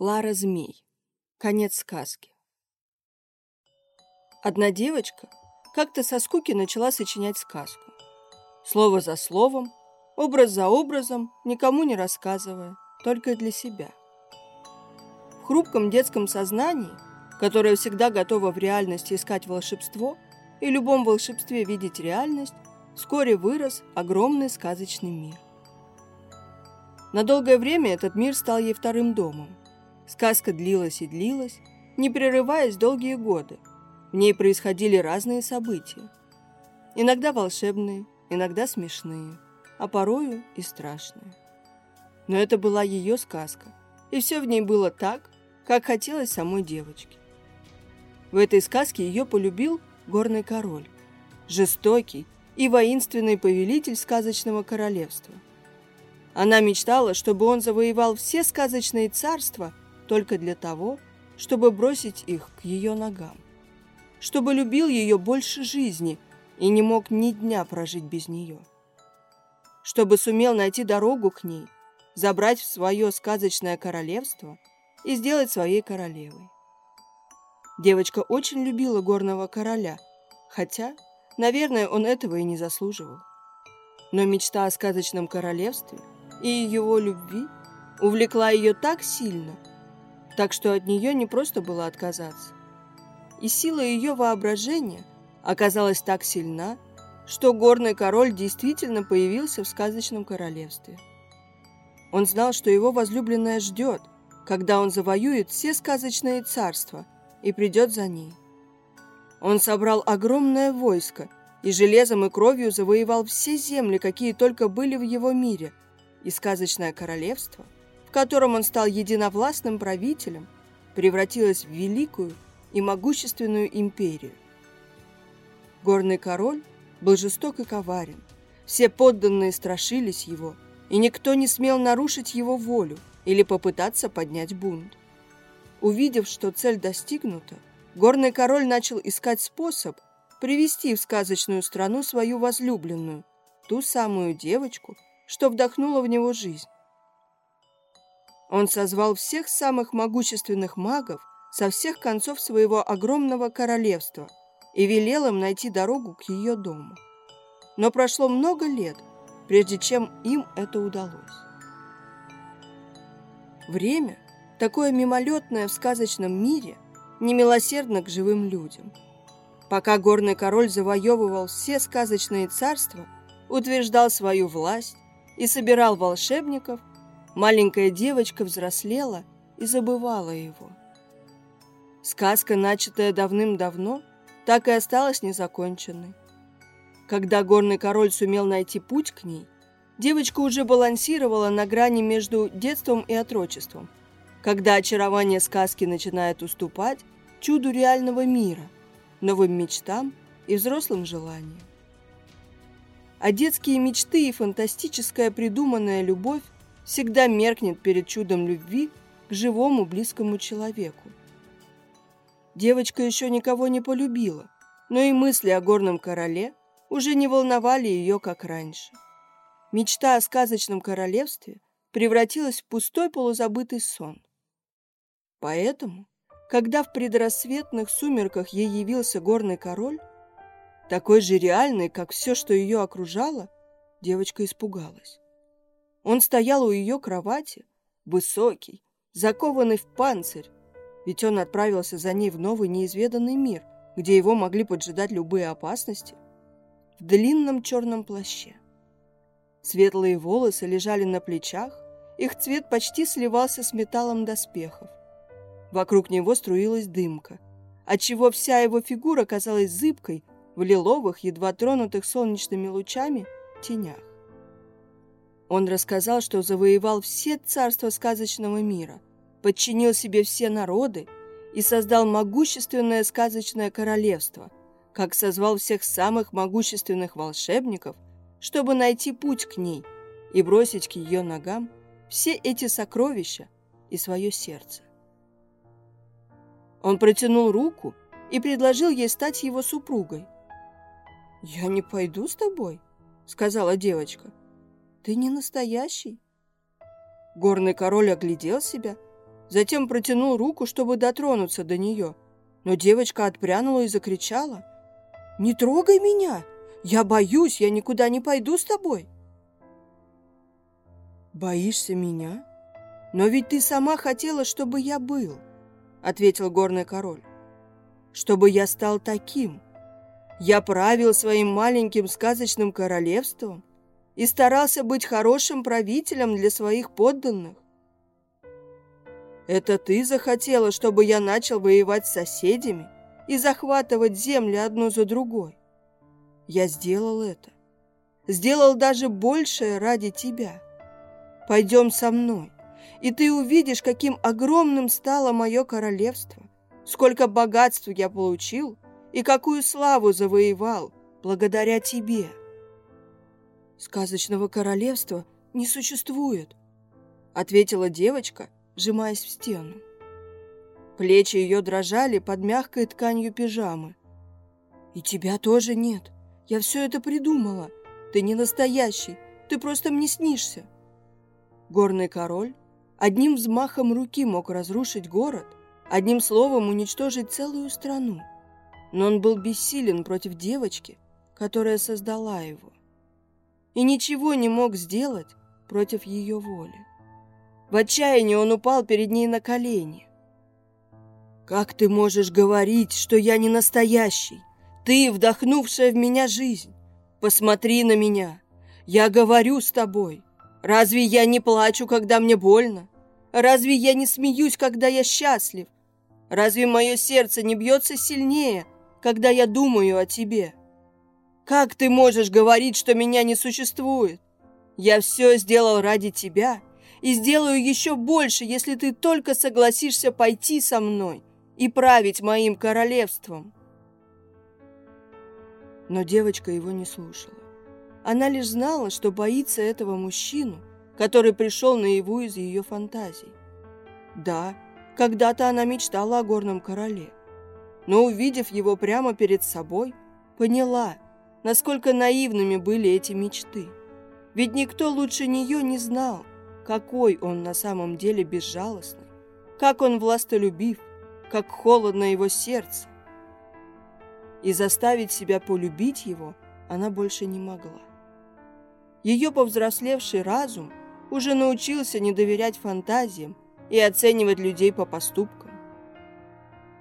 Лара Змей. Конец сказки. Одна девочка как-то со скуки начала сочинять сказку. Слово за словом, образ за образом, никому не рассказывая, только для себя. В хрупком детском сознании, которое всегда готово в реальности искать волшебство и любом волшебстве видеть реальность, вскоре вырос огромный сказочный мир. На долгое время этот мир стал ей вторым домом – Сказка длилась и длилась, не прерываясь долгие годы. В ней происходили разные события. Иногда волшебные, иногда смешные, а порою и страшные. Но это была ее сказка, и все в ней было так, как хотелось самой девочке. В этой сказке ее полюбил горный король, жестокий и воинственный повелитель сказочного королевства. Она мечтала, чтобы он завоевал все сказочные царства – только для того, чтобы бросить их к ее ногам. Чтобы любил ее больше жизни и не мог ни дня прожить без нее. Чтобы сумел найти дорогу к ней, забрать в свое сказочное королевство и сделать своей королевой. Девочка очень любила горного короля, хотя, наверное, он этого и не заслуживал. Но мечта о сказочном королевстве и его любви увлекла ее так сильно, так что от нее не просто было отказаться. И сила ее воображения оказалась так сильна, что горный король действительно появился в сказочном королевстве. Он знал, что его возлюбленная ждет, когда он завоюет все сказочные царства и придет за ней. Он собрал огромное войско и железом и кровью завоевал все земли, какие только были в его мире, и сказочное королевство – в котором он стал единовластным правителем, превратилась в великую и могущественную империю. Горный король был жесток и коварен. Все подданные страшились его, и никто не смел нарушить его волю или попытаться поднять бунт. Увидев, что цель достигнута, горный король начал искать способ привести в сказочную страну свою возлюбленную, ту самую девочку, что вдохнула в него жизнь. Он созвал всех самых могущественных магов со всех концов своего огромного королевства и велел им найти дорогу к ее дому. Но прошло много лет, прежде чем им это удалось. Время, такое мимолетное в сказочном мире, немилосердно к живым людям. Пока горный король завоевывал все сказочные царства, утверждал свою власть и собирал волшебников, Маленькая девочка взрослела и забывала его. Сказка, начатая давным-давно, так и осталась незаконченной. Когда горный король сумел найти путь к ней, девочка уже балансировала на грани между детством и отрочеством, когда очарование сказки начинает уступать чуду реального мира, новым мечтам и взрослым желаниям. А детские мечты и фантастическая придуманная любовь всегда меркнет перед чудом любви к живому близкому человеку. Девочка еще никого не полюбила, но и мысли о горном короле уже не волновали ее, как раньше. Мечта о сказочном королевстве превратилась в пустой полузабытый сон. Поэтому, когда в предрассветных сумерках ей явился горный король, такой же реальный, как все, что ее окружало, девочка испугалась. Он стоял у ее кровати, высокий, закованный в панцирь, ведь он отправился за ней в новый неизведанный мир, где его могли поджидать любые опасности, в длинном черном плаще. Светлые волосы лежали на плечах, их цвет почти сливался с металлом доспехов. Вокруг него струилась дымка, отчего вся его фигура казалась зыбкой в лиловых, едва тронутых солнечными лучами, тенях. Он рассказал, что завоевал все царства сказочного мира, подчинил себе все народы и создал могущественное сказочное королевство, как созвал всех самых могущественных волшебников, чтобы найти путь к ней и бросить к ее ногам все эти сокровища и свое сердце. Он протянул руку и предложил ей стать его супругой. «Я не пойду с тобой», — сказала девочка. Ты не настоящий?» Горный король оглядел себя Затем протянул руку, чтобы дотронуться до нее. Но девочка отпрянула и закричала. «Не трогай меня! Я боюсь, я никуда не пойду с тобой!» «Боишься меня? Но ведь ты сама хотела, чтобы я был!» Ответил горный король. «Чтобы я стал таким!» Я правил своим маленьким сказочным королевством и старался быть хорошим правителем для своих подданных. Это ты захотела, чтобы я начал воевать с соседями и захватывать земли одну за другой. Я сделал это. Сделал даже большее ради тебя. Пойдем со мной, и ты увидишь, каким огромным стало мое королевство, сколько богатств я получил – и какую славу завоевал благодаря тебе. Сказочного королевства не существует, ответила девочка, сжимаясь в стену. Плечи ее дрожали под мягкой тканью пижамы. «И тебя тоже нет. Я все это придумала. Ты не настоящий. Ты просто мне снишься». Горный король одним взмахом руки мог разрушить город, одним словом уничтожить целую страну но он был бессилен против девочки, которая создала его, и ничего не мог сделать против ее воли. В отчаянии он упал перед ней на колени. «Как ты можешь говорить, что я не настоящий? Ты, вдохнувшая в меня жизнь. Посмотри на меня. Я говорю с тобой. Разве я не плачу, когда мне больно? Разве я не смеюсь, когда я счастлив? Разве мое сердце не бьется сильнее, когда я думаю о тебе. Как ты можешь говорить, что меня не существует? Я все сделал ради тебя и сделаю еще больше, если ты только согласишься пойти со мной и править моим королевством. Но девочка его не слушала. Она лишь знала, что боится этого мужчину, который пришел наяву из ее фантазий. Да, когда-то она мечтала о горном короле но, увидев его прямо перед собой, поняла, насколько наивными были эти мечты. Ведь никто лучше нее не знал, какой он на самом деле безжалостный, как он властолюбив, как холодно его сердце. И заставить себя полюбить его она больше не могла. Ее повзрослевший разум уже научился не доверять фантазиям и оценивать людей по поступкам.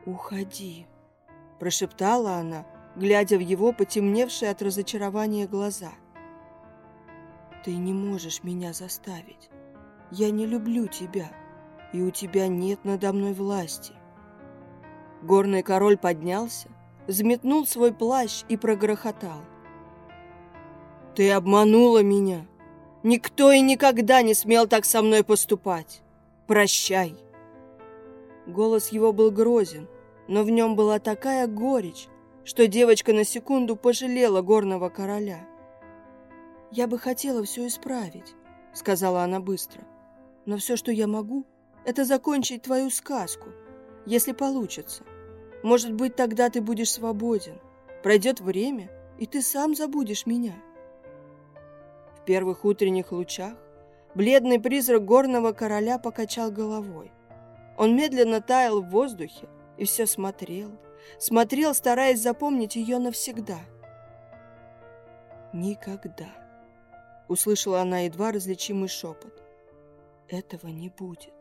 «Уходи», прошептала она, глядя в его потемневшие от разочарования глаза. «Ты не можешь меня заставить. Я не люблю тебя, и у тебя нет надо мной власти». Горный король поднялся, взметнул свой плащ и прогрохотал. «Ты обманула меня! Никто и никогда не смел так со мной поступать! Прощай!» Голос его был грозен, но в нем была такая горечь, что девочка на секунду пожалела горного короля. «Я бы хотела все исправить», — сказала она быстро. «Но все, что я могу, это закончить твою сказку, если получится. Может быть, тогда ты будешь свободен. Пройдет время, и ты сам забудешь меня». В первых утренних лучах бледный призрак горного короля покачал головой. Он медленно таял в воздухе, и все смотрел, смотрел, стараясь запомнить ее навсегда. «Никогда!» — услышала она едва различимый шепот. «Этого не будет.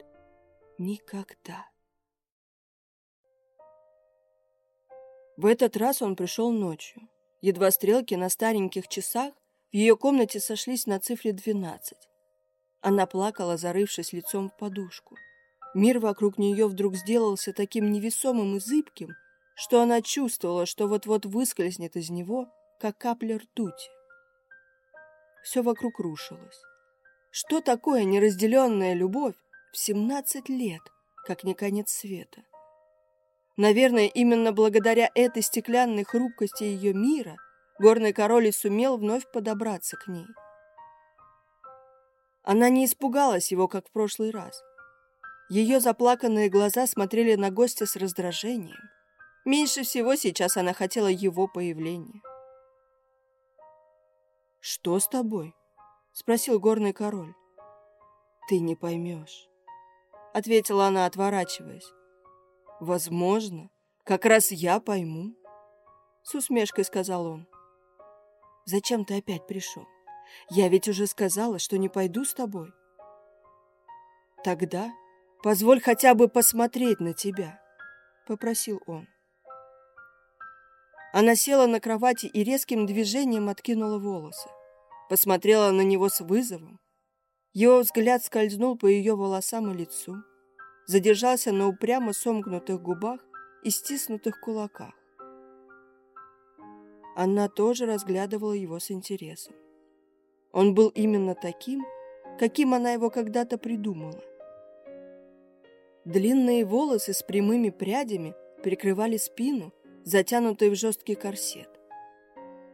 Никогда!» В этот раз он пришел ночью. Едва стрелки на стареньких часах в ее комнате сошлись на цифре двенадцать. Она плакала, зарывшись лицом в подушку. Мир вокруг нее вдруг сделался таким невесомым и зыбким, что она чувствовала, что вот-вот выскользнет из него, как капля ртути. Все вокруг рушилось. Что такое неразделенная любовь в 17 лет, как не конец света? Наверное, именно благодаря этой стеклянной хрупкости ее мира горный король и сумел вновь подобраться к ней. Она не испугалась его, как в прошлый раз. Ее заплаканные глаза смотрели на гостя с раздражением. Меньше всего сейчас она хотела его появления. «Что с тобой?» — спросил горный король. «Ты не поймешь». ответила она, отворачиваясь. Возможно, как раз я пойму, с усмешкой сказал он. Зачем ты опять пришел? Я ведь уже сказала, что не пойду с тобой. Тогда позволь хотя бы посмотреть на тебя, попросил он. Она села на кровати и резким движением откинула волосы. Посмотрела на него с вызовом. Его взгляд скользнул по ее волосам и лицу. Задержался на упрямо сомкнутых губах и стиснутых кулаках. Она тоже разглядывала его с интересом. Он был именно таким, каким она его когда-то придумала. Длинные волосы с прямыми прядями прикрывали спину, затянутую в жесткий корсет.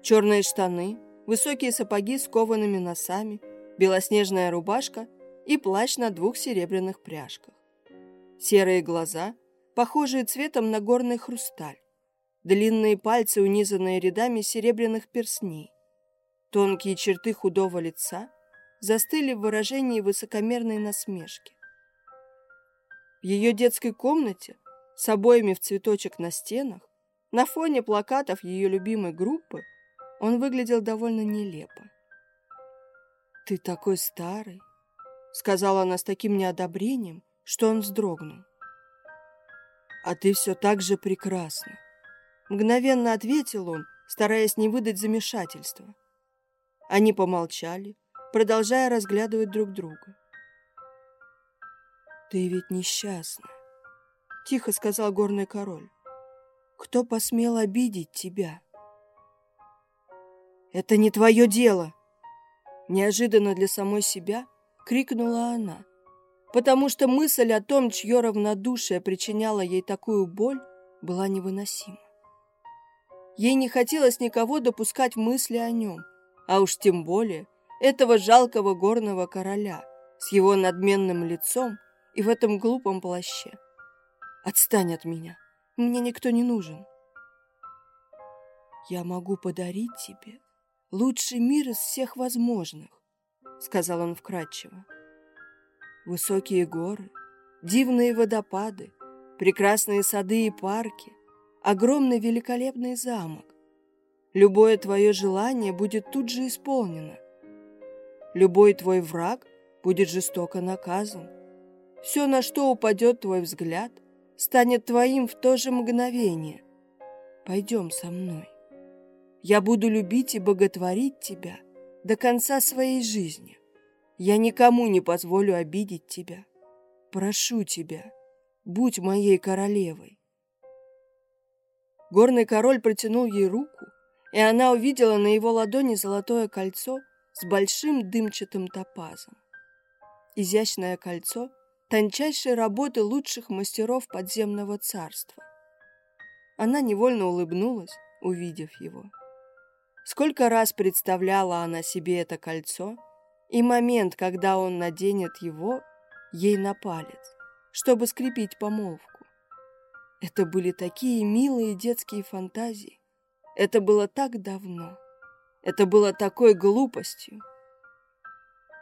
Черные штаны, высокие сапоги с коваными носами, белоснежная рубашка и плащ на двух серебряных пряжках. Серые глаза, похожие цветом на горный хрусталь. Длинные пальцы, унизанные рядами серебряных перстней. Тонкие черты худого лица застыли в выражении высокомерной насмешки. В ее детской комнате с обоями в цветочек на стенах, на фоне плакатов ее любимой группы, он выглядел довольно нелепо. «Ты такой старый», — сказала она с таким неодобрением, что он вздрогнул. «А ты все так же прекрасна», — мгновенно ответил он, стараясь не выдать замешательства. Они помолчали, продолжая разглядывать друг друга. «Ты ведь несчастна», — тихо сказал горный король. «Кто посмел обидеть тебя?» «Это не твое дело!» Неожиданно для самой себя крикнула она, потому что мысль о том, чье равнодушие причиняло ей такую боль, была невыносима. Ей не хотелось никого допускать мысли о нем, а уж тем более этого жалкого горного короля с его надменным лицом и в этом глупом плаще. Отстань от меня, мне никто не нужен. Я могу подарить тебе лучший мир из всех возможных, сказал он вкратчиво. Высокие горы, дивные водопады, прекрасные сады и парки, огромный великолепный замок, Любое твое желание будет тут же исполнено. Любой твой враг будет жестоко наказан. Все, на что упадет твой взгляд, станет твоим в то же мгновение. Пойдем со мной. Я буду любить и боготворить тебя до конца своей жизни. Я никому не позволю обидеть тебя. Прошу тебя, будь моей королевой. Горный король протянул ей руку, и она увидела на его ладони золотое кольцо с большим дымчатым топазом. Изящное кольцо тончайшей работы лучших мастеров подземного царства. Она невольно улыбнулась, увидев его. Сколько раз представляла она себе это кольцо и момент, когда он наденет его ей на палец, чтобы скрепить помолвку. Это были такие милые детские фантазии, это было так давно. Это было такой глупостью.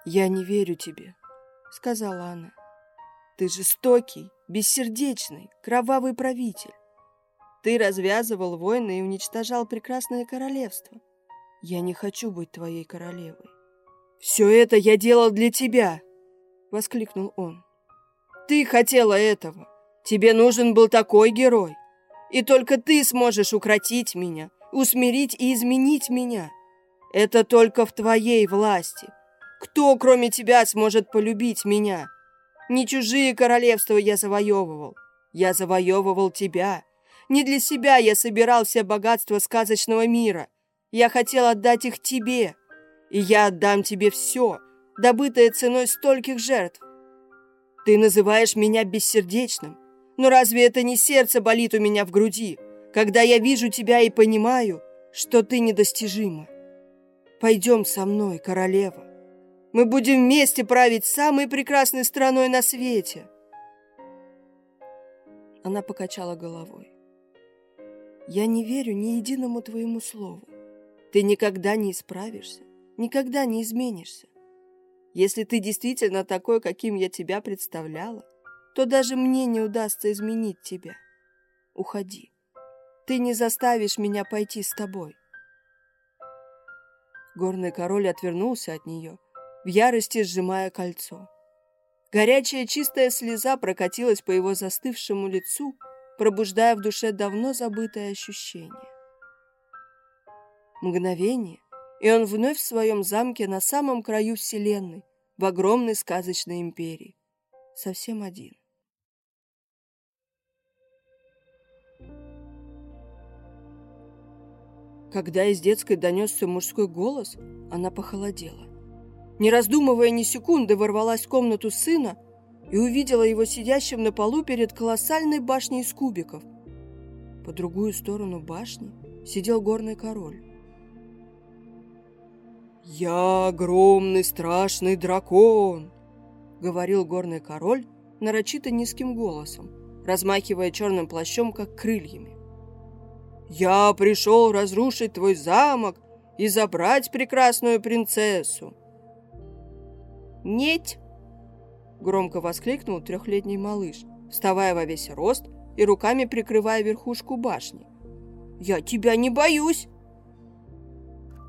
«Я не верю тебе», — сказала она. «Ты жестокий, бессердечный, кровавый правитель. Ты развязывал войны и уничтожал прекрасное королевство. Я не хочу быть твоей королевой». «Все это я делал для тебя!» — воскликнул он. «Ты хотела этого. Тебе нужен был такой герой. И только ты сможешь укротить меня, усмирить и изменить меня. Это только в твоей власти. Кто, кроме тебя, сможет полюбить меня? Не чужие королевства я завоевывал. Я завоевывал тебя. Не для себя я собирал все богатства сказочного мира. Я хотел отдать их тебе. И я отдам тебе все, добытое ценой стольких жертв. Ты называешь меня бессердечным, но разве это не сердце болит у меня в груди?» когда я вижу тебя и понимаю, что ты недостижима. Пойдем со мной, королева. Мы будем вместе править самой прекрасной страной на свете. Она покачала головой. Я не верю ни единому твоему слову. Ты никогда не исправишься, никогда не изменишься. Если ты действительно такой, каким я тебя представляла, то даже мне не удастся изменить тебя. Уходи. Ты не заставишь меня пойти с тобой. Горный король отвернулся от нее, в ярости сжимая кольцо. Горячая чистая слеза прокатилась по его застывшему лицу, пробуждая в душе давно забытое ощущение. Мгновение, и он вновь в своем замке на самом краю вселенной, в огромной сказочной империи. Совсем один. Когда из детской донесся мужской голос, она похолодела. Не раздумывая ни секунды, ворвалась в комнату сына и увидела его сидящим на полу перед колоссальной башней из кубиков. По другую сторону башни сидел горный король. «Я огромный страшный дракон!» — говорил горный король нарочито низким голосом, размахивая черным плащом, как крыльями. «Я пришел разрушить твой замок и забрать прекрасную принцессу!» «Нет!» — громко воскликнул трехлетний малыш, вставая во весь рост и руками прикрывая верхушку башни. «Я тебя не боюсь!»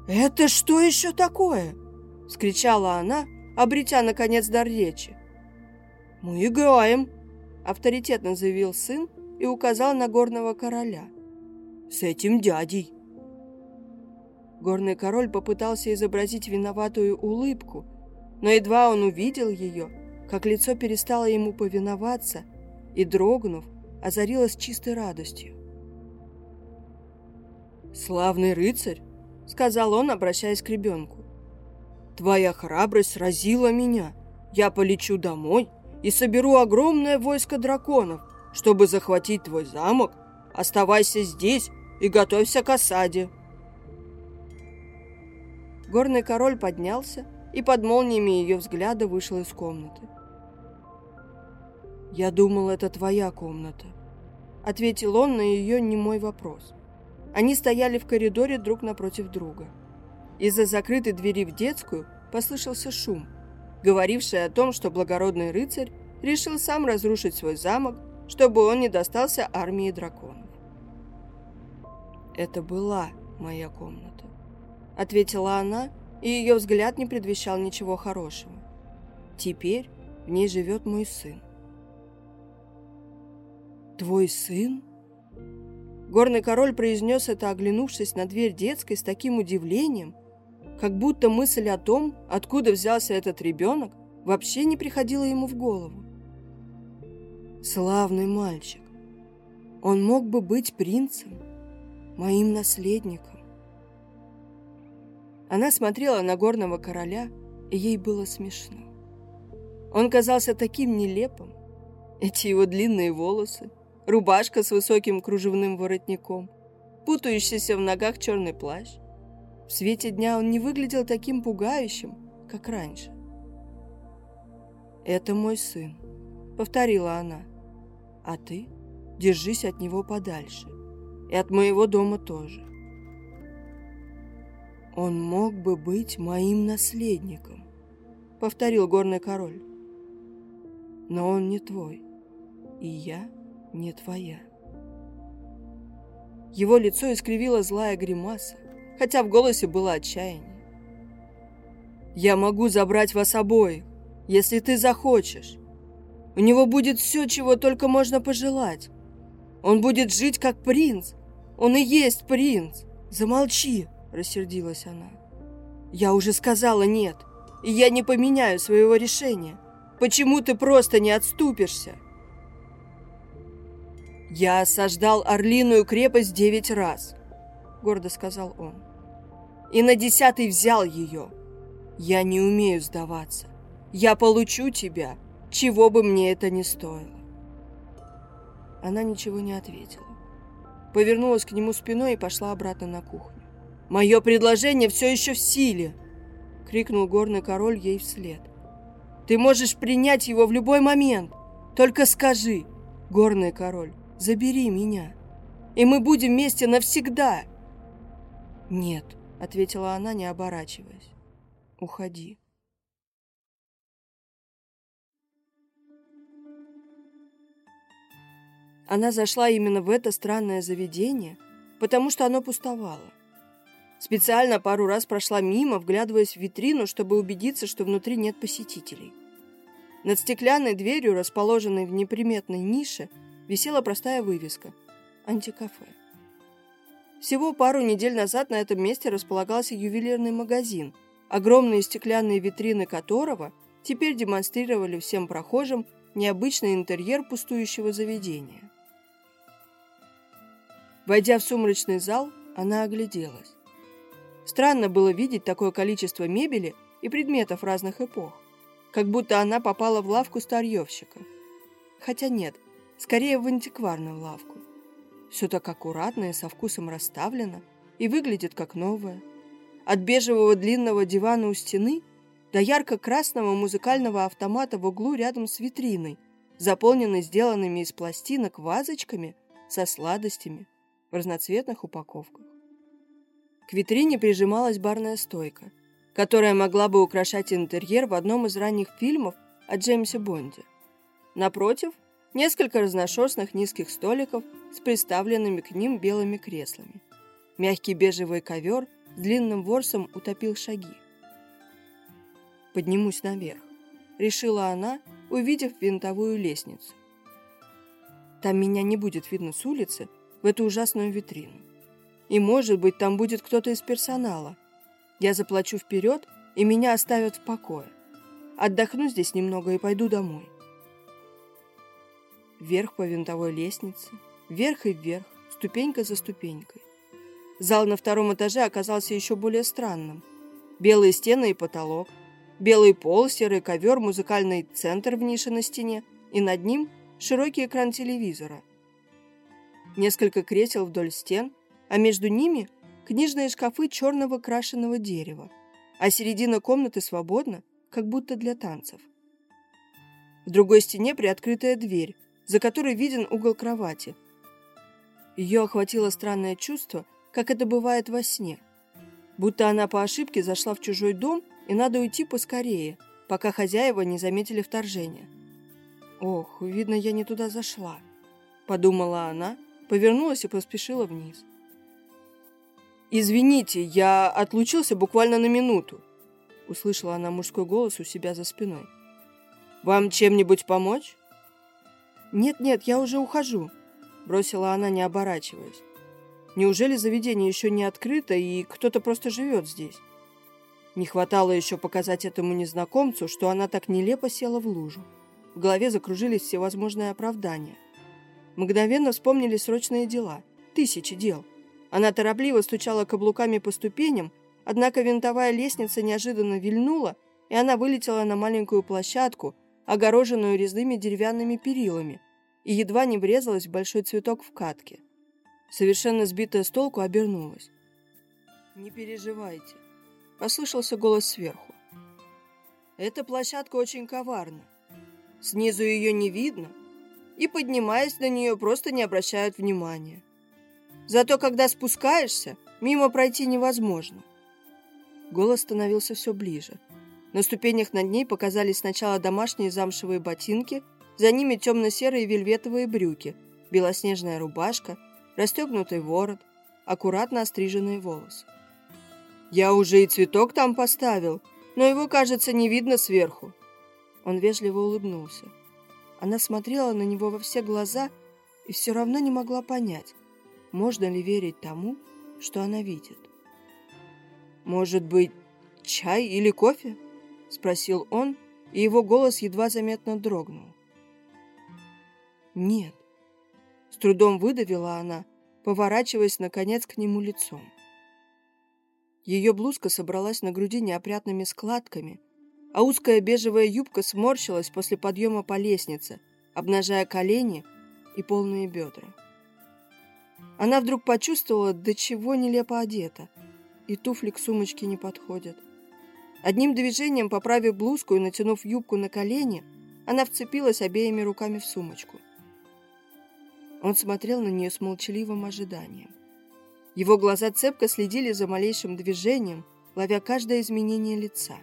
«Это что еще такое?» — скричала она, обретя, наконец, дар речи. «Мы играем!» — авторитетно заявил сын и указал на горного короля. «С этим дядей!» Горный король попытался изобразить виноватую улыбку, но едва он увидел ее, как лицо перестало ему повиноваться и, дрогнув, озарилось чистой радостью. «Славный рыцарь!» — сказал он, обращаясь к ребенку. «Твоя храбрость сразила меня. Я полечу домой и соберу огромное войско драконов, чтобы захватить твой замок. Оставайся здесь и готовься к осаде». Горный король поднялся и под молниями ее взгляда вышел из комнаты. «Я думал, это твоя комната», — ответил он на ее немой вопрос. Они стояли в коридоре друг напротив друга. Из-за закрытой двери в детскую послышался шум, говоривший о том, что благородный рыцарь решил сам разрушить свой замок, чтобы он не достался армии драконов. «Это была моя комната», — ответила она, и ее взгляд не предвещал ничего хорошего. «Теперь в ней живет мой сын». «Твой сын?» Горный король произнес это, оглянувшись на дверь детской с таким удивлением, как будто мысль о том, откуда взялся этот ребенок, вообще не приходила ему в голову. Славный мальчик. Он мог бы быть принцем, моим наследником. Она смотрела на горного короля, и ей было смешно. Он казался таким нелепым. Эти его длинные волосы, рубашка с высоким кружевным воротником, путающийся в ногах черный плащ. В свете дня он не выглядел таким пугающим, как раньше. «Это мой сын», — повторила она. «А ты держись от него подальше. И от моего дома тоже». «Он мог бы быть моим наследником», — повторил горный король. «Но он не твой, и я не твоя. Его лицо искривило злая гримаса, хотя в голосе было отчаяние. «Я могу забрать вас обоих, если ты захочешь. У него будет все, чего только можно пожелать. Он будет жить как принц. Он и есть принц. Замолчи!» – рассердилась она. «Я уже сказала нет, и я не поменяю своего решения. Почему ты просто не отступишься?» «Я осаждал Орлиную крепость девять раз», — гордо сказал он. «И на десятый взял ее. Я не умею сдаваться. Я получу тебя, чего бы мне это ни стоило». Она ничего не ответила. Повернулась к нему спиной и пошла обратно на кухню. «Мое предложение все еще в силе!» — крикнул горный король ей вслед. «Ты можешь принять его в любой момент! Только скажи, горный король, Забери меня, и мы будем вместе навсегда!» «Нет», — ответила она, не оборачиваясь. «Уходи». Она зашла именно в это странное заведение, потому что оно пустовало. Специально пару раз прошла мимо, вглядываясь в витрину, чтобы убедиться, что внутри нет посетителей. Над стеклянной дверью, расположенной в неприметной нише, висела простая вывеска «Антикафе». Всего пару недель назад на этом месте располагался ювелирный магазин, огромные стеклянные витрины которого теперь демонстрировали всем прохожим необычный интерьер пустующего заведения. Войдя в сумрачный зал, она огляделась. Странно было видеть такое количество мебели и предметов разных эпох, как будто она попала в лавку старьевщика. Хотя нет, скорее в антикварную лавку. Все так аккуратно и со вкусом расставлено, и выглядит как новое. От бежевого длинного дивана у стены до ярко-красного музыкального автомата в углу рядом с витриной, заполненной сделанными из пластинок вазочками со сладостями в разноцветных упаковках. К витрине прижималась барная стойка, которая могла бы украшать интерьер в одном из ранних фильмов о Джеймсе Бонде. Напротив, несколько разношерстных низких столиков с приставленными к ним белыми креслами. Мягкий бежевый ковер с длинным ворсом утопил шаги. «Поднимусь наверх», — решила она, увидев винтовую лестницу. «Там меня не будет видно с улицы в эту ужасную витрину. И, может быть, там будет кто-то из персонала. Я заплачу вперед, и меня оставят в покое. Отдохну здесь немного и пойду домой. Вверх по винтовой лестнице, вверх и вверх, ступенька за ступенькой. Зал на втором этаже оказался еще более странным. Белые стены и потолок, белый пол, серый ковер, музыкальный центр в нише на стене, и над ним широкий экран телевизора. Несколько кресел вдоль стен, а между ними книжные шкафы черного крашеного дерева, а середина комнаты свободна, как будто для танцев. В другой стене приоткрытая дверь, за которой виден угол кровати. Ее охватило странное чувство, как это бывает во сне. Будто она по ошибке зашла в чужой дом, и надо уйти поскорее, пока хозяева не заметили вторжения. «Ох, видно, я не туда зашла», — подумала она, повернулась и поспешила вниз. «Извините, я отлучился буквально на минуту», — услышала она мужской голос у себя за спиной. «Вам чем-нибудь помочь?» «Нет-нет, я уже ухожу», — бросила она, не оборачиваясь. «Неужели заведение еще не открыто, и кто-то просто живет здесь?» Не хватало еще показать этому незнакомцу, что она так нелепо села в лужу. В голове закружились всевозможные оправдания. Мгновенно вспомнили срочные дела. Тысячи дел. Она торопливо стучала каблуками по ступеням, однако винтовая лестница неожиданно вильнула, и она вылетела на маленькую площадку, огороженную резными деревянными перилами, и едва не врезалась в большой цветок в катке. Совершенно сбитая с толку обернулась. «Не переживайте», — послышался голос сверху. «Эта площадка очень коварна. Снизу ее не видно, и, поднимаясь на нее, просто не обращают внимания. Зато когда спускаешься, мимо пройти невозможно. Голос становился все ближе. На ступенях над ней показались сначала домашние замшевые ботинки, за ними темно-серые вельветовые брюки, белоснежная рубашка, расстегнутый ворот, аккуратно остриженные волосы. «Я уже и цветок там поставил, но его, кажется, не видно сверху». Он вежливо улыбнулся. Она смотрела на него во все глаза и все равно не могла понять, можно ли верить тому, что она видит. «Может быть, чай или кофе?» – спросил он, и его голос едва заметно дрогнул. «Нет», – с трудом выдавила она, поворачиваясь, наконец, к нему лицом. Ее блузка собралась на груди неопрятными складками, а узкая бежевая юбка сморщилась после подъема по лестнице, обнажая колени и полные бедра. Она вдруг почувствовала, до чего нелепо одета, и туфли к сумочке не подходят. Одним движением, поправив блузку и натянув юбку на колени, она вцепилась обеими руками в сумочку. Он смотрел на нее с молчаливым ожиданием. Его глаза цепко следили за малейшим движением, ловя каждое изменение лица.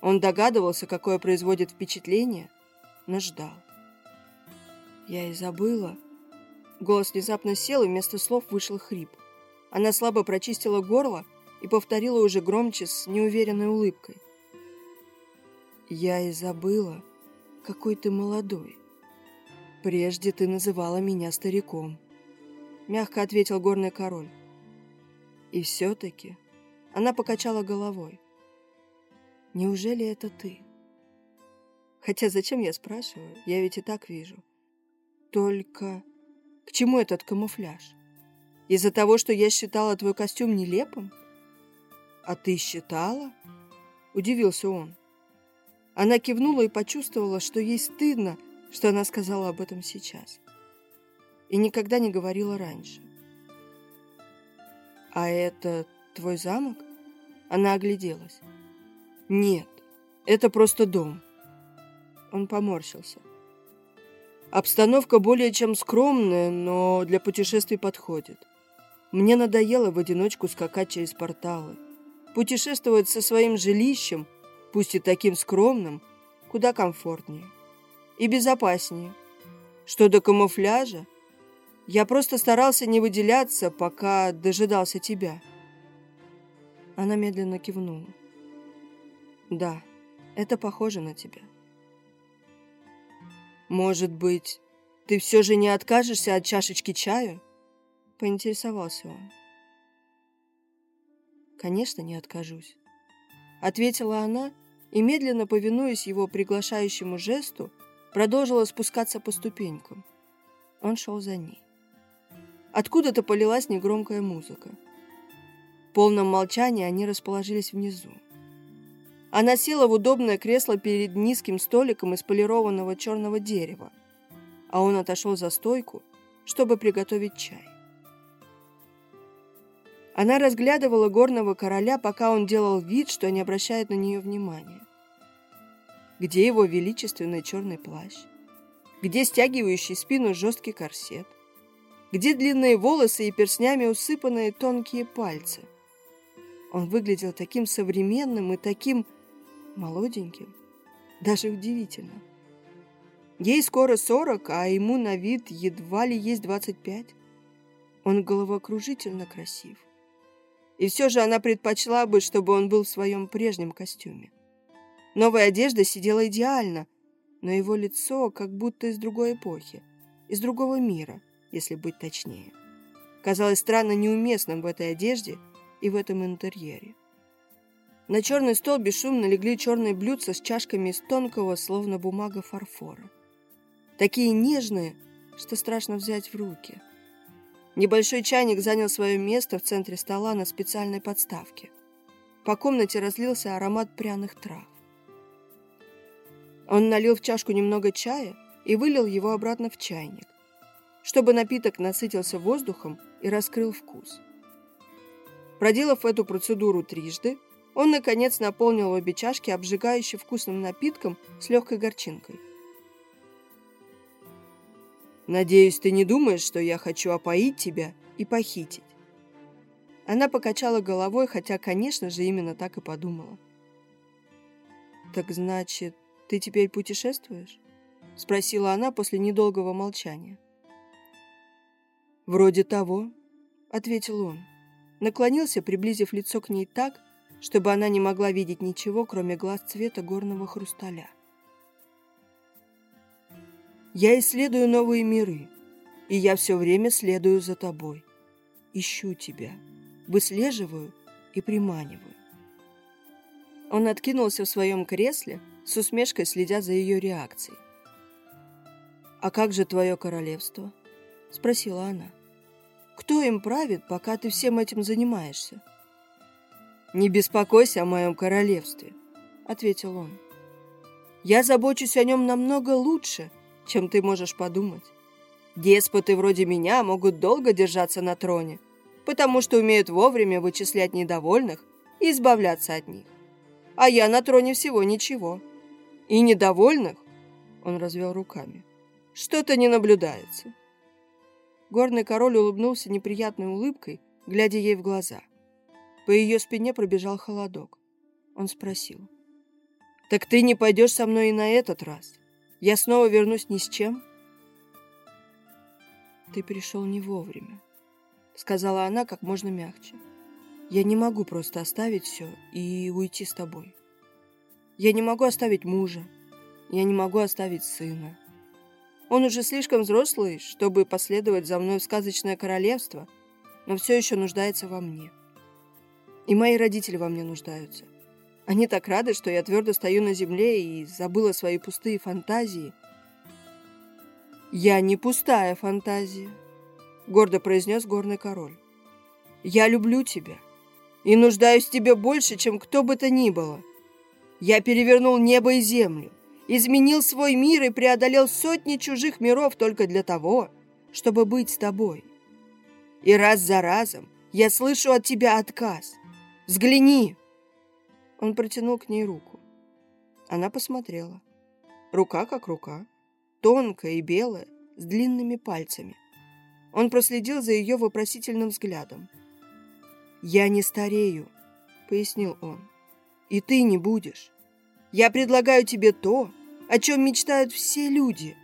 Он догадывался, какое производит впечатление, но ждал. Я и забыла. Голос внезапно сел, и вместо слов вышел хрип. Она слабо прочистила горло и повторила уже громче с неуверенной улыбкой. «Я и забыла, какой ты молодой. Прежде ты называла меня стариком», — мягко ответил горный король. «И все-таки...» Она покачала головой. «Неужели это ты?» Хотя зачем я спрашиваю? Я ведь и так вижу. Только к чему этот камуфляж? Из-за того, что я считала твой костюм нелепым? А ты считала? Удивился он. Она кивнула и почувствовала, что ей стыдно, что она сказала об этом сейчас. И никогда не говорила раньше. «А это твой замок?» Она огляделась. «Нет, это просто дом». Он поморщился. Обстановка более чем скромная, но для путешествий подходит. Мне надоело в одиночку скакать через порталы. Путешествовать со своим жилищем, пусть и таким скромным, куда комфортнее и безопаснее. Что до камуфляжа, я просто старался не выделяться, пока дожидался тебя. Она медленно кивнула. Да, это похоже на тебя. «Может быть, ты все же не откажешься от чашечки чаю?» — поинтересовался он. «Конечно, не откажусь», — ответила она и, медленно повинуясь его приглашающему жесту, продолжила спускаться по ступенькам. Он шел за ней. Откуда-то полилась негромкая музыка. В полном молчании они расположились внизу. Она села в удобное кресло перед низким столиком из полированного черного дерева, а он отошел за стойку, чтобы приготовить чай. Она разглядывала горного короля, пока он делал вид, что не обращает на нее внимания. Где его величественный черный плащ? Где стягивающий спину жесткий корсет? Где длинные волосы и перстнями усыпанные тонкие пальцы? Он выглядел таким современным и таким молоденьким, даже удивительно. Ей скоро сорок, а ему на вид едва ли есть двадцать пять. Он головокружительно красив. И все же она предпочла бы, чтобы он был в своем прежнем костюме. Новая одежда сидела идеально, но его лицо как будто из другой эпохи, из другого мира, если быть точнее. Казалось странно неуместным в этой одежде и в этом интерьере. На черный стол бесшумно легли черные блюдца с чашками из тонкого, словно бумага фарфора. Такие нежные, что страшно взять в руки. Небольшой чайник занял свое место в центре стола на специальной подставке. По комнате разлился аромат пряных трав. Он налил в чашку немного чая и вылил его обратно в чайник, чтобы напиток насытился воздухом и раскрыл вкус. Проделав эту процедуру трижды, он, наконец, наполнил обе чашки обжигающе вкусным напитком с легкой горчинкой. «Надеюсь, ты не думаешь, что я хочу опоить тебя и похитить?» Она покачала головой, хотя, конечно же, именно так и подумала. «Так значит, ты теперь путешествуешь?» — спросила она после недолгого молчания. «Вроде того», — ответил он. Наклонился, приблизив лицо к ней так, чтобы она не могла видеть ничего, кроме глаз цвета горного хрусталя. «Я исследую новые миры, и я все время следую за тобой. Ищу тебя, выслеживаю и приманиваю». Он откинулся в своем кресле, с усмешкой следя за ее реакцией. «А как же твое королевство?» — спросила она. «Кто им правит, пока ты всем этим занимаешься?» «Не беспокойся о моем королевстве», — ответил он. «Я забочусь о нем намного лучше, чем ты можешь подумать. Деспоты вроде меня могут долго держаться на троне, потому что умеют вовремя вычислять недовольных и избавляться от них. А я на троне всего ничего. И недовольных, — он развел руками, — что-то не наблюдается». Горный король улыбнулся неприятной улыбкой, глядя ей в глаза — по ее спине пробежал холодок. Он спросил. «Так ты не пойдешь со мной и на этот раз? Я снова вернусь ни с чем?» Ты пришел не вовремя, сказала она как можно мягче. Я не могу просто оставить все и уйти с тобой. Я не могу оставить мужа. Я не могу оставить сына. Он уже слишком взрослый, чтобы последовать за мной в сказочное королевство, но все еще нуждается во мне. И мои родители во мне нуждаются. Они так рады, что я твердо стою на земле и забыла свои пустые фантазии. «Я не пустая фантазия», — гордо произнес горный король. «Я люблю тебя и нуждаюсь в тебе больше, чем кто бы то ни было. Я перевернул небо и землю, изменил свой мир и преодолел сотни чужих миров только для того, чтобы быть с тобой. И раз за разом я слышу от тебя отказ. Взгляни!» Он протянул к ней руку. Она посмотрела. Рука как рука, тонкая и белая, с длинными пальцами. Он проследил за ее вопросительным взглядом. «Я не старею», — пояснил он. «И ты не будешь. Я предлагаю тебе то, о чем мечтают все люди.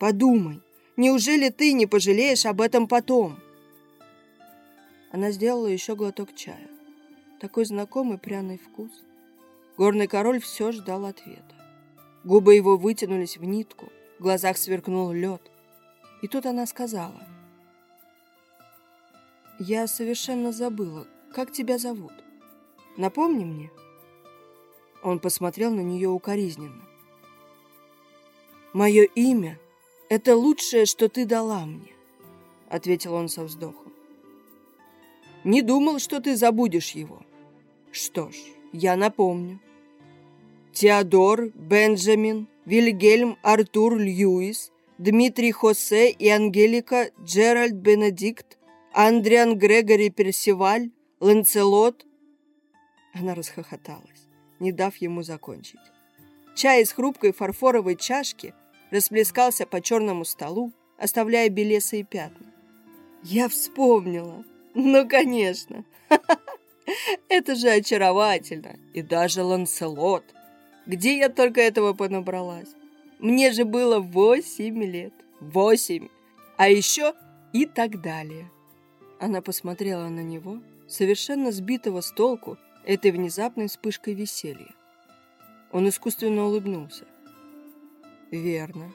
Подумай, неужели ты не пожалеешь об этом потом?» Она сделала еще глоток чая. Такой знакомый пряный вкус. Горный король все ждал ответа. Губы его вытянулись в нитку, в глазах сверкнул лед. И тут она сказала. «Я совершенно забыла, как тебя зовут? Напомни мне». Он посмотрел на нее укоризненно. «Мое имя — это лучшее, что ты дала мне», — ответил он со вздохом. «Не думал, что ты забудешь его. Что ж, я напомню. Теодор, Бенджамин, Вильгельм, Артур, Льюис, Дмитрий Хосе и Ангелика, Джеральд Бенедикт, Андриан Грегори Персиваль, Ланцелот. Она расхохоталась, не дав ему закончить. Чай из хрупкой фарфоровой чашки расплескался по черному столу, оставляя белесые пятна. Я вспомнила. Ну, конечно. Это же очаровательно. И даже Ланселот. Где я только этого понабралась? Мне же было восемь лет. Восемь. А еще и так далее. Она посмотрела на него, совершенно сбитого с толку этой внезапной вспышкой веселья. Он искусственно улыбнулся. Верно.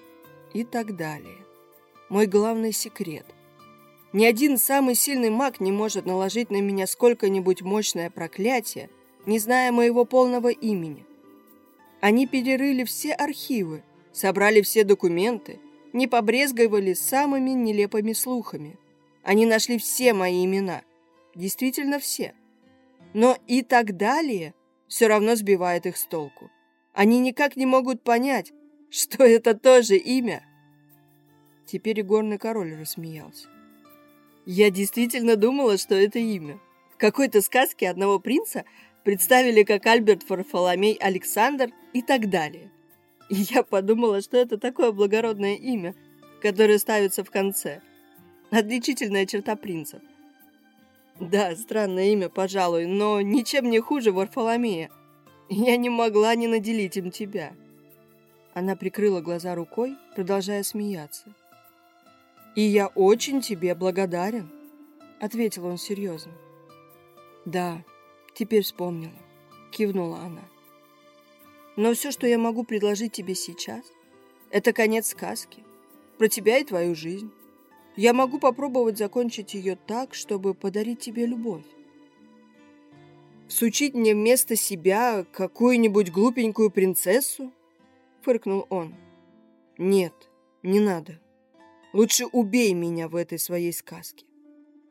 И так далее. Мой главный секрет. Ни один самый сильный маг не может наложить на меня сколько-нибудь мощное проклятие, не зная моего полного имени. Они перерыли все архивы, собрали все документы, не побрезговали самыми нелепыми слухами. Они нашли все мои имена. Действительно все. Но и так далее все равно сбивает их с толку. Они никак не могут понять, что это тоже имя. Теперь горный король рассмеялся. Я действительно думала, что это имя. В какой-то сказке одного принца представили как Альберт Варфоломей Александр и так далее. И я подумала, что это такое благородное имя, которое ставится в конце. Отличительная черта принцев. Да, странное имя, пожалуй, но ничем не хуже Варфоломея. Я не могла не наделить им тебя. Она прикрыла глаза рукой, продолжая смеяться. «И я очень тебе благодарен», — ответил он серьезно. «Да, Теперь вспомнила. Кивнула она. Но все, что я могу предложить тебе сейчас, это конец сказки. Про тебя и твою жизнь. Я могу попробовать закончить ее так, чтобы подарить тебе любовь. Сучить мне вместо себя какую-нибудь глупенькую принцессу? Фыркнул он. Нет, не надо. Лучше убей меня в этой своей сказке.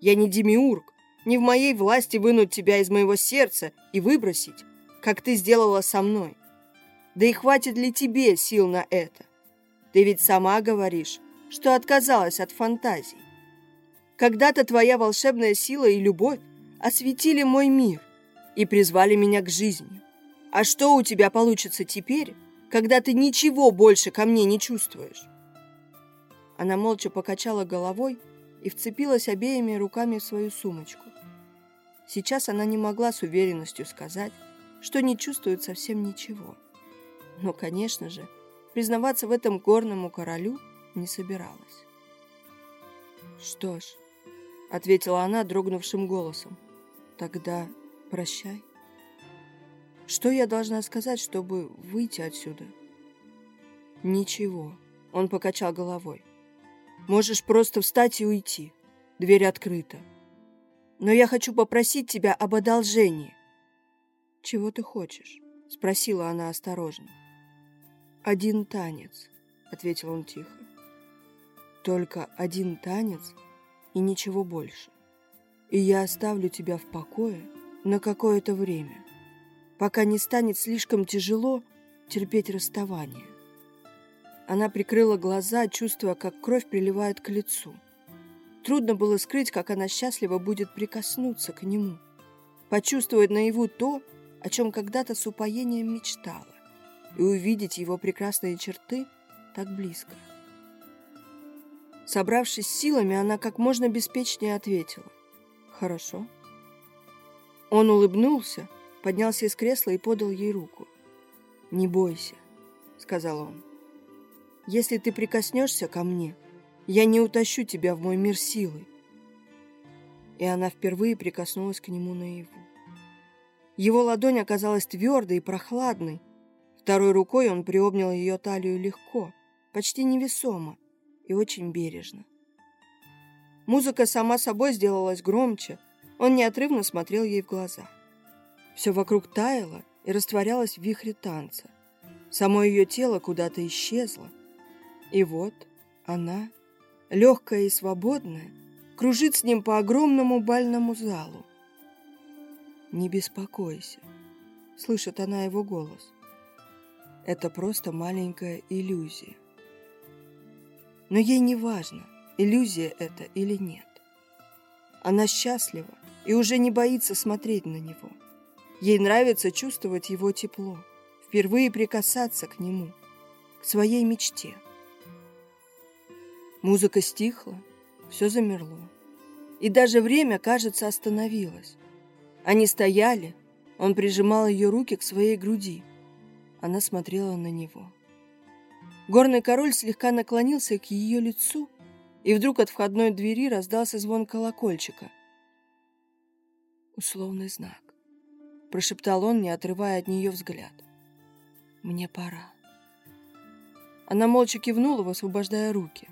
Я не демиург, не в моей власти вынуть тебя из моего сердца и выбросить, как ты сделала со мной. Да и хватит ли тебе сил на это? Ты ведь сама говоришь, что отказалась от фантазий. Когда-то твоя волшебная сила и любовь осветили мой мир и призвали меня к жизни. А что у тебя получится теперь, когда ты ничего больше ко мне не чувствуешь?» Она молча покачала головой и вцепилась обеими руками в свою сумочку. Сейчас она не могла с уверенностью сказать, что не чувствует совсем ничего. Но, конечно же, признаваться в этом горному королю не собиралась. Что ж, ответила она дрогнувшим голосом. Тогда прощай. Что я должна сказать, чтобы выйти отсюда? Ничего. Он покачал головой. Можешь просто встать и уйти. Дверь открыта. Но я хочу попросить тебя об одолжении. Чего ты хочешь? Спросила она осторожно. Один танец, ответил он тихо. Только один танец и ничего больше. И я оставлю тебя в покое на какое-то время, пока не станет слишком тяжело терпеть расставание. Она прикрыла глаза, чувствуя, как кровь приливает к лицу. Трудно было скрыть, как она счастлива будет прикоснуться к нему, почувствовать наяву то, о чем когда-то с упоением мечтала, и увидеть его прекрасные черты так близко. Собравшись силами, она как можно беспечнее ответила. «Хорошо». Он улыбнулся, поднялся из кресла и подал ей руку. «Не бойся», — сказал он. Если ты прикоснешься ко мне, я не утащу тебя в мой мир силой. И она впервые прикоснулась к нему наяву. Его ладонь оказалась твердой и прохладной. Второй рукой он приобнял ее талию легко, почти невесомо и очень бережно. Музыка сама собой сделалась громче, он неотрывно смотрел ей в глаза. Все вокруг таяло и растворялось в вихре танца. Само ее тело куда-то исчезло, и вот она, легкая и свободная, кружит с ним по огромному бальному залу. «Не беспокойся», — слышит она его голос. «Это просто маленькая иллюзия». Но ей не важно, иллюзия это или нет. Она счастлива и уже не боится смотреть на него. Ей нравится чувствовать его тепло, впервые прикасаться к нему, к своей мечте. Музыка стихла, все замерло. И даже время, кажется, остановилось. Они стояли, он прижимал ее руки к своей груди. Она смотрела на него. Горный король слегка наклонился к ее лицу, и вдруг от входной двери раздался звон колокольчика. «Условный знак», — прошептал он, не отрывая от нее взгляд. «Мне пора». Она молча кивнула, высвобождая руки.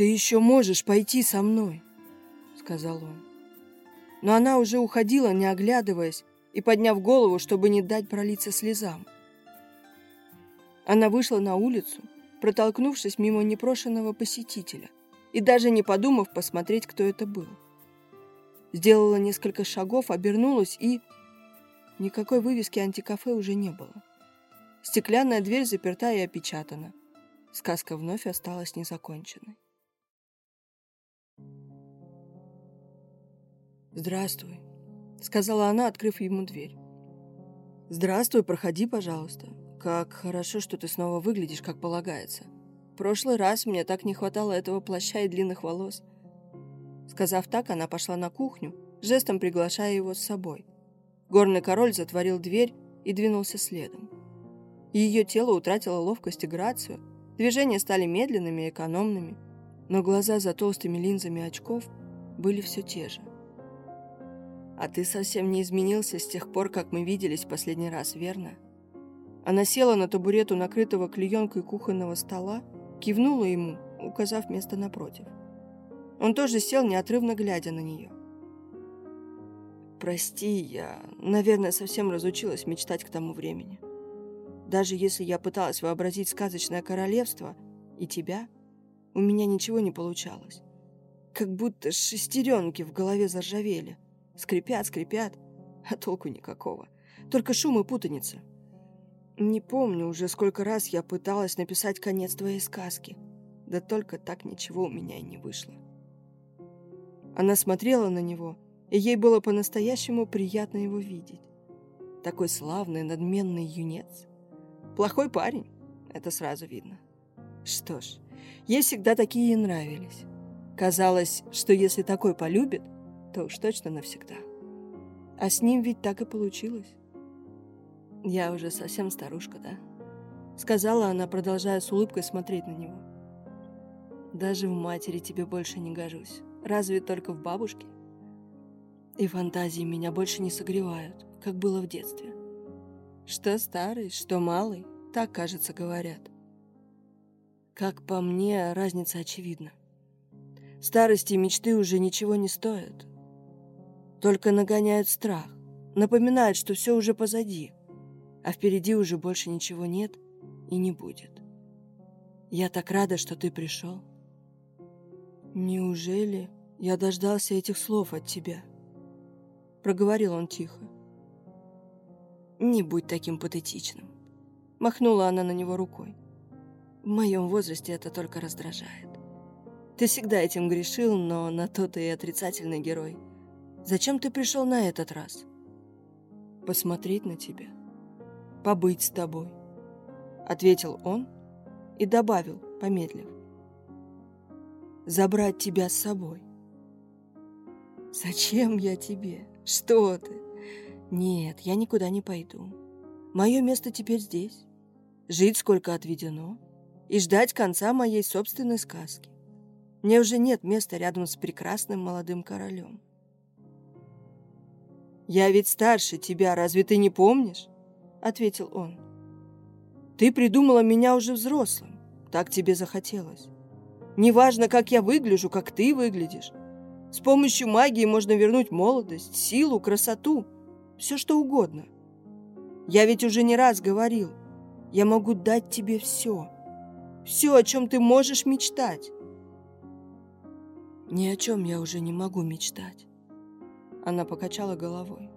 «Ты еще можешь пойти со мной», — сказал он. Но она уже уходила, не оглядываясь, и подняв голову, чтобы не дать пролиться слезам. Она вышла на улицу, протолкнувшись мимо непрошенного посетителя, и даже не подумав посмотреть, кто это был. Сделала несколько шагов, обернулась и... Никакой вывески антикафе уже не было. Стеклянная дверь заперта и опечатана. Сказка вновь осталась незаконченной. «Здравствуй», — сказала она, открыв ему дверь. «Здравствуй, проходи, пожалуйста. Как хорошо, что ты снова выглядишь, как полагается. В прошлый раз мне так не хватало этого плаща и длинных волос». Сказав так, она пошла на кухню, жестом приглашая его с собой. Горный король затворил дверь и двинулся следом. Ее тело утратило ловкость и грацию, движения стали медленными и экономными, но глаза за толстыми линзами очков были все те же. А ты совсем не изменился с тех пор, как мы виделись последний раз, верно? Она села на табурету, накрытого клеенкой кухонного стола, кивнула ему, указав место напротив. Он тоже сел, неотрывно глядя на нее. «Прости, я, наверное, совсем разучилась мечтать к тому времени. Даже если я пыталась вообразить сказочное королевство и тебя, у меня ничего не получалось. Как будто шестеренки в голове заржавели». Скрипят, скрипят, а толку никакого. Только шум и путаница. Не помню уже, сколько раз я пыталась написать конец твоей сказки. Да только так ничего у меня и не вышло. Она смотрела на него, и ей было по-настоящему приятно его видеть. Такой славный, надменный юнец. Плохой парень, это сразу видно. Что ж, ей всегда такие и нравились. Казалось, что если такой полюбит, то уж точно навсегда. А с ним ведь так и получилось. Я уже совсем старушка, да? Сказала она, продолжая с улыбкой смотреть на него. Даже в матери тебе больше не гожусь. Разве только в бабушке? И фантазии меня больше не согревают, как было в детстве. Что старый, что малый, так, кажется, говорят. Как по мне, разница очевидна. Старости и мечты уже ничего не стоят. Только нагоняют страх, напоминают, что все уже позади, а впереди уже больше ничего нет и не будет. Я так рада, что ты пришел. Неужели я дождался этих слов от тебя? Проговорил он тихо. Не будь таким патетичным. Махнула она на него рукой. В моем возрасте это только раздражает. Ты всегда этим грешил, но на то ты и отрицательный герой. Зачем ты пришел на этот раз? Посмотреть на тебя. Побыть с тобой. Ответил он и добавил, помедлив. Забрать тебя с собой. Зачем я тебе? Что ты? Нет, я никуда не пойду. Мое место теперь здесь. Жить сколько отведено и ждать конца моей собственной сказки. Мне уже нет места рядом с прекрасным молодым королем. «Я ведь старше тебя, разве ты не помнишь?» — ответил он. «Ты придумала меня уже взрослым. Так тебе захотелось. Неважно, как я выгляжу, как ты выглядишь. С помощью магии можно вернуть молодость, силу, красоту, все что угодно. Я ведь уже не раз говорил, я могу дать тебе все» все, о чем ты можешь мечтать. Ни о чем я уже не могу мечтать. Она покачала головой.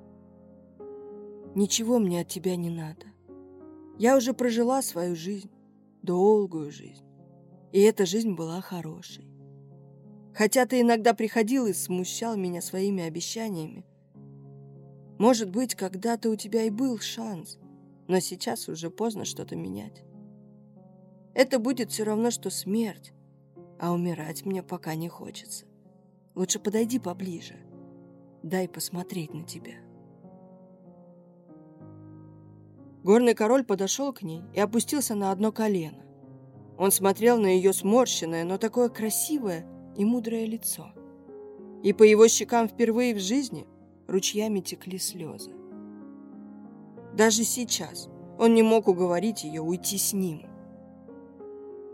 Ничего мне от тебя не надо. Я уже прожила свою жизнь, долгую жизнь. И эта жизнь была хорошей. Хотя ты иногда приходил и смущал меня своими обещаниями. Может быть, когда-то у тебя и был шанс, но сейчас уже поздно что-то менять. Это будет все равно, что смерть. А умирать мне пока не хочется. Лучше подойди поближе. Дай посмотреть на тебя. Горный король подошел к ней и опустился на одно колено. Он смотрел на ее сморщенное, но такое красивое и мудрое лицо. И по его щекам впервые в жизни ручьями текли слезы. Даже сейчас он не мог уговорить ее уйти с ним.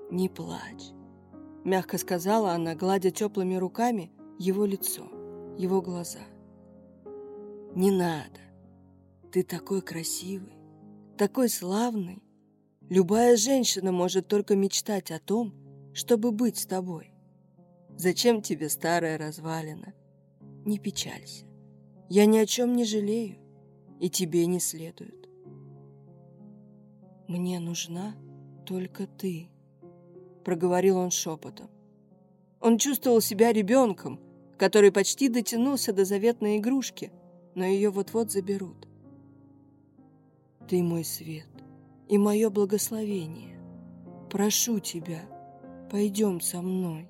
«Не плачь», — мягко сказала она, гладя теплыми руками его лицо, его глаза. «Не надо. Ты такой красивый, такой славный. Любая женщина может только мечтать о том, чтобы быть с тобой. Зачем тебе старая развалина? Не печалься. Я ни о чем не жалею, и тебе не следует. Мне нужна только ты» проговорил он шепотом. Он чувствовал себя ребенком, который почти дотянулся до заветной игрушки, но ее вот-вот заберут. Ты мой свет и мое благословение. Прошу тебя, пойдем со мной.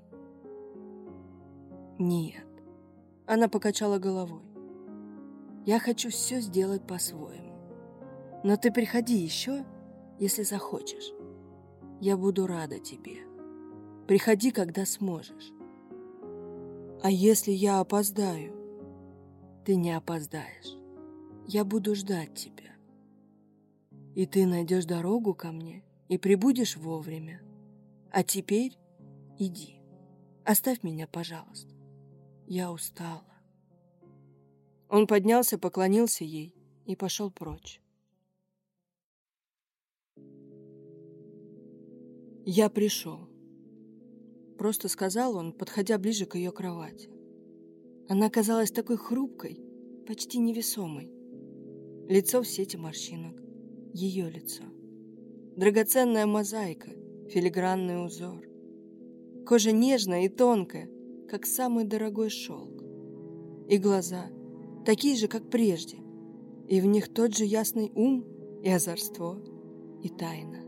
Нет. Она покачала головой. Я хочу все сделать по-своему. Но ты приходи еще, если захочешь. Я буду рада тебе. Приходи, когда сможешь. А если я опоздаю? Ты не опоздаешь. Я буду ждать тебя. И ты найдешь дорогу ко мне и прибудешь вовремя. А теперь иди. Оставь меня, пожалуйста. Я устала. Он поднялся, поклонился ей и пошел прочь. Я пришел просто сказал он, подходя ближе к ее кровати. Она казалась такой хрупкой, почти невесомой. Лицо в сети морщинок. Ее лицо. Драгоценная мозаика, филигранный узор. Кожа нежная и тонкая, как самый дорогой шелк. И глаза, такие же, как прежде. И в них тот же ясный ум и озорство, и тайна.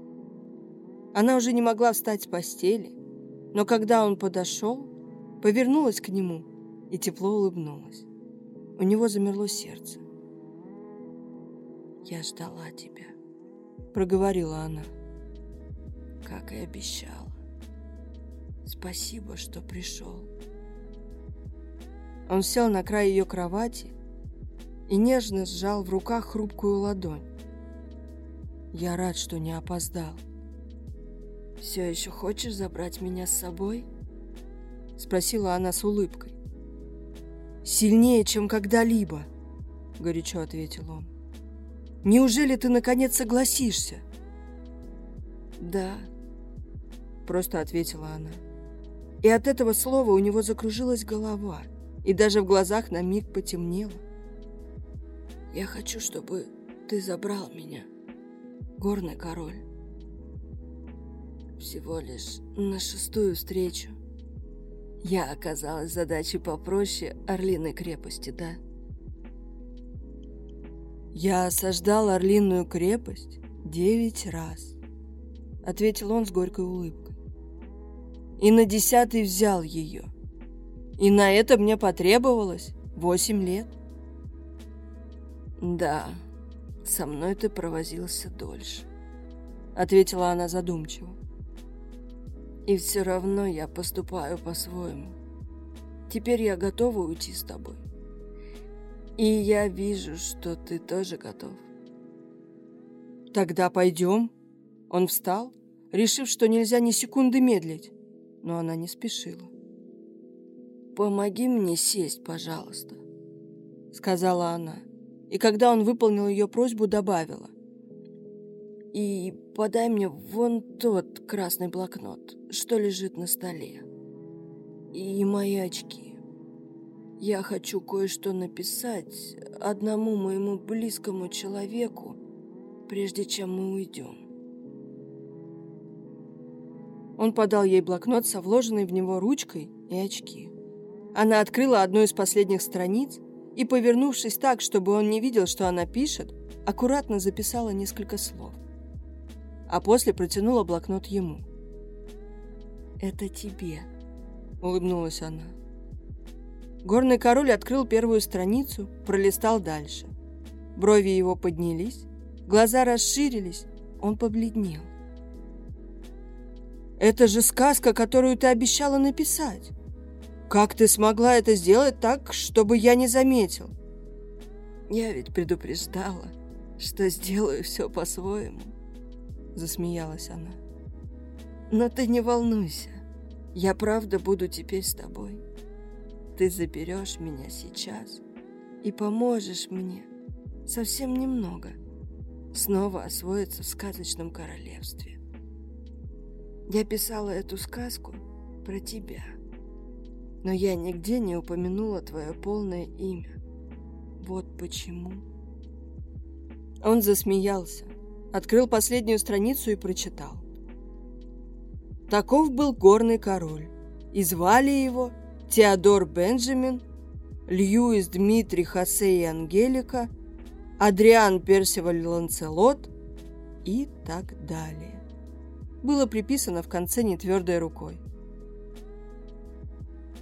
Она уже не могла встать с постели, но когда он подошел, повернулась к нему и тепло улыбнулась. У него замерло сердце. «Я ждала тебя», — проговорила она, как и обещала. Спасибо, что пришел. Он сел на край ее кровати и нежно сжал в руках хрупкую ладонь. Я рад, что не опоздал. «Все еще хочешь забрать меня с собой?» Спросила она с улыбкой. «Сильнее, чем когда-либо», — горячо ответил он. «Неужели ты, наконец, согласишься?» «Да», — просто ответила она. И от этого слова у него закружилась голова, и даже в глазах на миг потемнело. «Я хочу, чтобы ты забрал меня, горный король» всего лишь на шестую встречу. Я оказалась задачей попроще Орлиной крепости, да? Я осаждал Орлиную крепость девять раз, ответил он с горькой улыбкой. И на десятый взял ее. И на это мне потребовалось восемь лет. Да, со мной ты провозился дольше, ответила она задумчиво. И все равно я поступаю по-своему. Теперь я готова уйти с тобой. И я вижу, что ты тоже готов. Тогда пойдем. Он встал, решив, что нельзя ни секунды медлить, но она не спешила. «Помоги мне сесть, пожалуйста», — сказала она. И когда он выполнил ее просьбу, добавила. «И подай мне вон тот красный блокнот что лежит на столе. И мои очки. Я хочу кое-что написать одному моему близкому человеку, прежде чем мы уйдем. Он подал ей блокнот со вложенной в него ручкой и очки. Она открыла одну из последних страниц и, повернувшись так, чтобы он не видел, что она пишет, аккуратно записала несколько слов. А после протянула блокнот ему – «Это тебе», — улыбнулась она. Горный король открыл первую страницу, пролистал дальше. Брови его поднялись, глаза расширились, он побледнел. «Это же сказка, которую ты обещала написать. Как ты смогла это сделать так, чтобы я не заметил?» «Я ведь предупреждала, что сделаю все по-своему», — засмеялась она. Но ты не волнуйся. Я правда буду теперь с тобой. Ты заберешь меня сейчас и поможешь мне совсем немного снова освоиться в сказочном королевстве. Я писала эту сказку про тебя, но я нигде не упомянула твое полное имя. Вот почему. Он засмеялся, открыл последнюю страницу и прочитал. Таков был горный король. И звали его Теодор Бенджамин, Льюис Дмитрий Хосе и Ангелика, Адриан Персиваль Ланцелот и так далее. Было приписано в конце нетвердой рукой.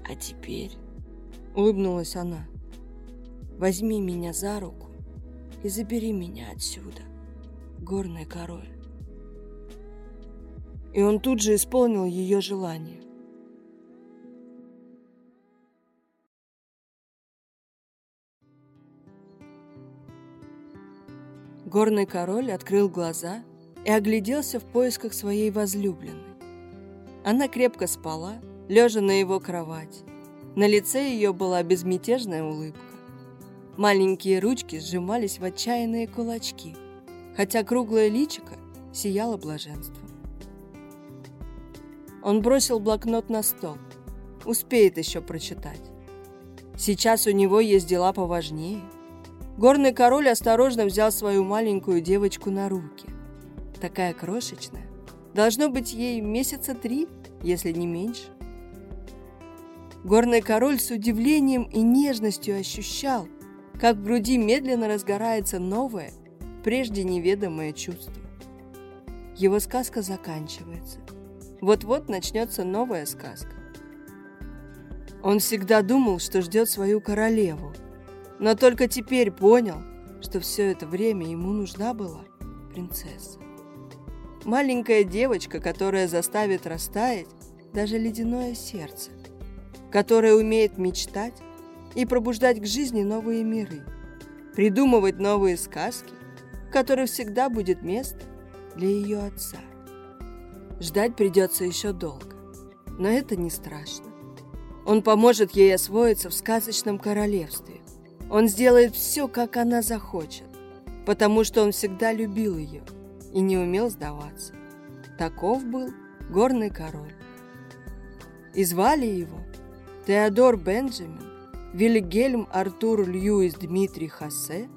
«А теперь», — улыбнулась она, — «возьми меня за руку и забери меня отсюда, горный король» и он тут же исполнил ее желание. Горный король открыл глаза и огляделся в поисках своей возлюбленной. Она крепко спала, лежа на его кровати. На лице ее была безмятежная улыбка. Маленькие ручки сжимались в отчаянные кулачки, хотя круглое личико сияло блаженством. Он бросил блокнот на стол. Успеет еще прочитать. Сейчас у него есть дела поважнее. Горный король осторожно взял свою маленькую девочку на руки. Такая крошечная. Должно быть ей месяца три, если не меньше. Горный король с удивлением и нежностью ощущал, как в груди медленно разгорается новое, прежде неведомое чувство. Его сказка заканчивается – вот-вот начнется новая сказка. Он всегда думал, что ждет свою королеву, но только теперь понял, что все это время ему нужна была принцесса. Маленькая девочка, которая заставит растаять даже ледяное сердце, которое умеет мечтать и пробуждать к жизни новые миры, придумывать новые сказки, в которых всегда будет место для ее отца. Ждать придется еще долго, но это не страшно. Он поможет ей освоиться в сказочном королевстве. Он сделает все, как она захочет, потому что он всегда любил ее и не умел сдаваться. Таков был горный король. И звали его Теодор Бенджамин, Вильгельм Артур Льюис Дмитрий Хассе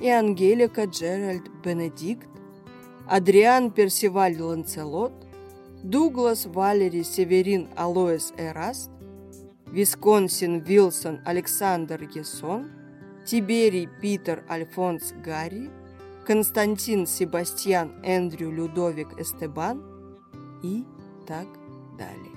и Ангелика Джеральд Бенедикт, Адриан Персиваль Ланцелот, Дуглас Валери Северин Алоэс Эраст, Висконсин Вилсон Александр Есон, Тиберий Питер Альфонс Гарри, Константин Себастьян Эндрю Людовик Эстебан и так далее.